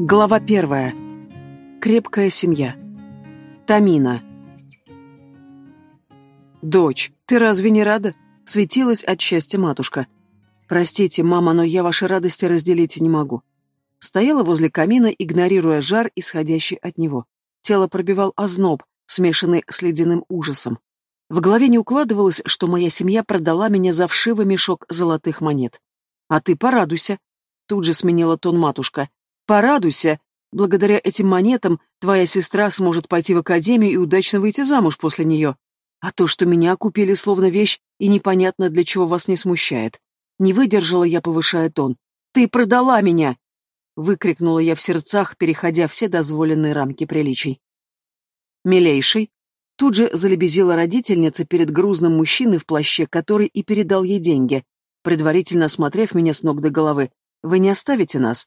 Глава первая. Крепкая семья. Тамина. «Дочь, ты разве не рада?» — светилась от счастья матушка. «Простите, мама, но я ваши радости разделить не могу». Стояла возле камина, игнорируя жар, исходящий от него. Тело пробивал озноб, смешанный с ледяным ужасом. В голове не укладывалось, что моя семья продала меня за вшивый мешок золотых монет. «А ты порадуйся», — тут же сменила тон матушка. Порадуйся, благодаря этим монетам твоя сестра сможет пойти в академию и удачно выйти замуж после нее. А то, что меня купили словно вещь, и непонятно для чего вас не смущает. Не выдержала я, повышая тон. «Ты продала меня!» Выкрикнула я в сердцах, переходя все дозволенные рамки приличий. «Милейший!» Тут же залебезила родительница перед грузным мужчиной в плаще, который и передал ей деньги, предварительно осмотрев меня с ног до головы. «Вы не оставите нас?»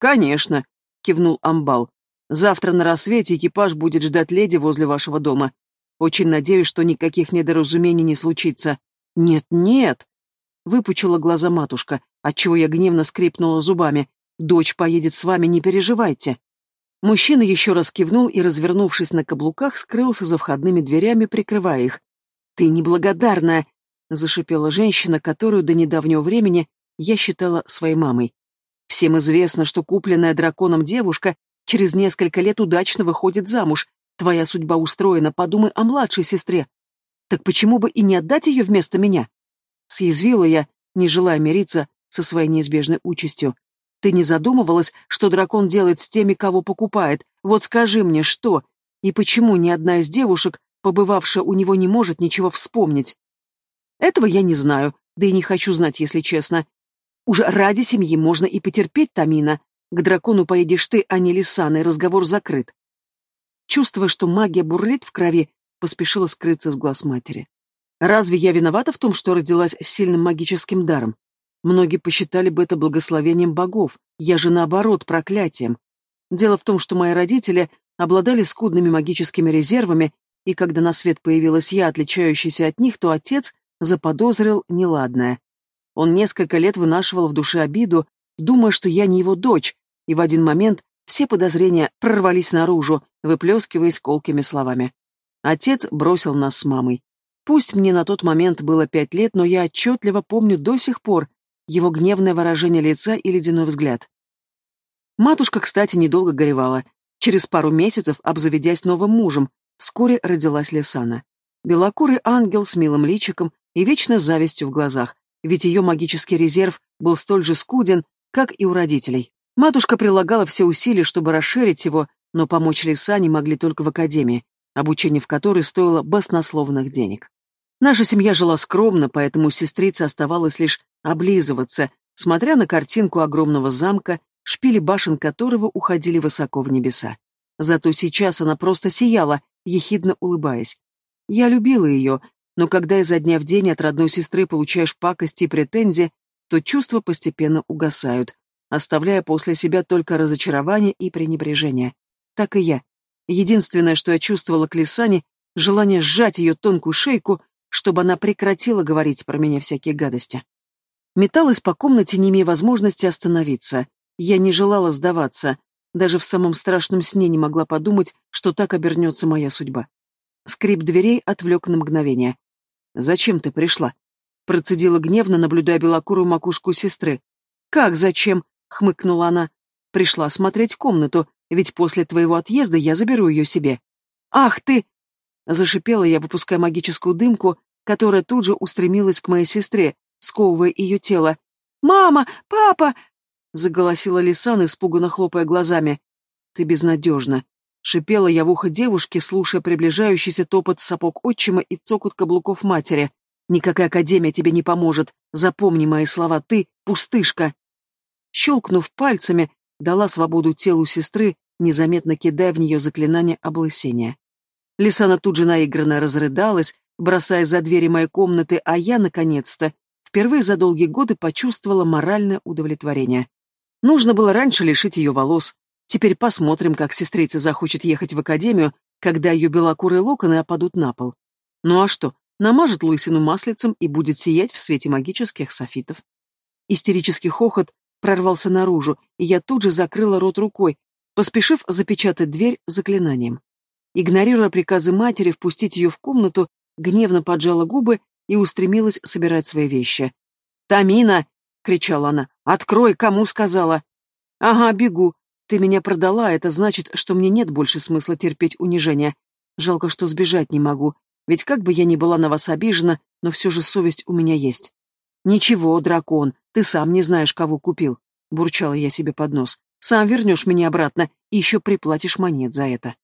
«Конечно», — кивнул Амбал. «Завтра на рассвете экипаж будет ждать леди возле вашего дома. Очень надеюсь, что никаких недоразумений не случится». «Нет, нет!» — выпучила глаза матушка, отчего я гневно скрипнула зубами. «Дочь поедет с вами, не переживайте». Мужчина еще раз кивнул и, развернувшись на каблуках, скрылся за входными дверями, прикрывая их. «Ты неблагодарная!» — зашипела женщина, которую до недавнего времени я считала своей мамой. Всем известно, что купленная драконом девушка через несколько лет удачно выходит замуж. Твоя судьба устроена, подумай о младшей сестре. Так почему бы и не отдать ее вместо меня? Съязвила я, не желая мириться со своей неизбежной участью. Ты не задумывалась, что дракон делает с теми, кого покупает? Вот скажи мне, что? И почему ни одна из девушек, побывавшая у него, не может ничего вспомнить? Этого я не знаю, да и не хочу знать, если честно. Уже ради семьи можно и потерпеть, Тамина. К дракону поедешь ты, а не Лисана, и разговор закрыт. Чувствуя, что магия бурлит в крови, поспешила скрыться с глаз матери. Разве я виновата в том, что родилась с сильным магическим даром? Многие посчитали бы это благословением богов, я же наоборот проклятием. Дело в том, что мои родители обладали скудными магическими резервами, и когда на свет появилась я, отличающаяся от них, то отец заподозрил неладное. Он несколько лет вынашивал в душе обиду, думая, что я не его дочь, и в один момент все подозрения прорвались наружу, выплескиваясь колкими словами. Отец бросил нас с мамой. Пусть мне на тот момент было пять лет, но я отчетливо помню до сих пор его гневное выражение лица и ледяной взгляд. Матушка, кстати, недолго горевала. Через пару месяцев, обзаведясь новым мужем, вскоре родилась Лисана. Белокурый ангел с милым личиком и вечной завистью в глазах, ведь ее магический резерв был столь же скуден, как и у родителей. Матушка прилагала все усилия, чтобы расширить его, но помочь Лисане могли только в академии, обучение в которой стоило баснословных денег. Наша семья жила скромно, поэтому сестрица оставалось лишь облизываться, смотря на картинку огромного замка, шпили башен которого уходили высоко в небеса. Зато сейчас она просто сияла, ехидно улыбаясь. Я любила ее, но когда изо дня в день от родной сестры получаешь пакости и претензии, то чувства постепенно угасают, оставляя после себя только разочарование и пренебрежение. Так и я. Единственное, что я чувствовала к Лисане, желание сжать ее тонкую шейку, чтобы она прекратила говорить про меня всякие гадости. Металась по комнате, не имея возможности остановиться. Я не желала сдаваться. Даже в самом страшном сне не могла подумать, что так обернется моя судьба. Скрип дверей отвлек на мгновение. «Зачем ты пришла?» Процедила гневно, наблюдая белокурую макушку сестры. «Как зачем?» — хмыкнула она. «Пришла осмотреть комнату, ведь после твоего отъезда я заберу ее себе». «Ах ты!» — зашипела я, выпуская магическую дымку, которая тут же устремилась к моей сестре, сковывая ее тело. «Мама! Папа!» — заголосила Лисан, испуганно хлопая глазами. «Ты безнадежна», Шипела я в ухо девушки, слушая приближающийся топот сапог отчима и цокот каблуков матери. «Никакая академия тебе не поможет. Запомни мои слова, ты — пустышка!» Щелкнув пальцами, дала свободу телу сестры, незаметно кидая в нее заклинание облысения. Лисана тут же наигранно разрыдалась, бросая за двери моей комнаты, а я, наконец-то, впервые за долгие годы почувствовала моральное удовлетворение. Нужно было раньше лишить ее волос, Теперь посмотрим, как сестрица захочет ехать в академию, когда ее белокурые локоны опадут на пол. Ну а что, намажет лысину маслицем и будет сиять в свете магических софитов. Истерический хохот прорвался наружу, и я тут же закрыла рот рукой, поспешив запечатать дверь заклинанием. Игнорируя приказы матери впустить ее в комнату, гневно поджала губы и устремилась собирать свои вещи. «Тамина!» — кричала она. «Открой, кому сказала!» «Ага, бегу. Ты меня продала, это значит, что мне нет больше смысла терпеть унижение. Жалко, что сбежать не могу. Ведь как бы я ни была на вас обижена, но все же совесть у меня есть». «Ничего, дракон, ты сам не знаешь, кого купил», — бурчала я себе под нос. «Сам вернешь меня обратно и еще приплатишь монет за это».